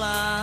mbak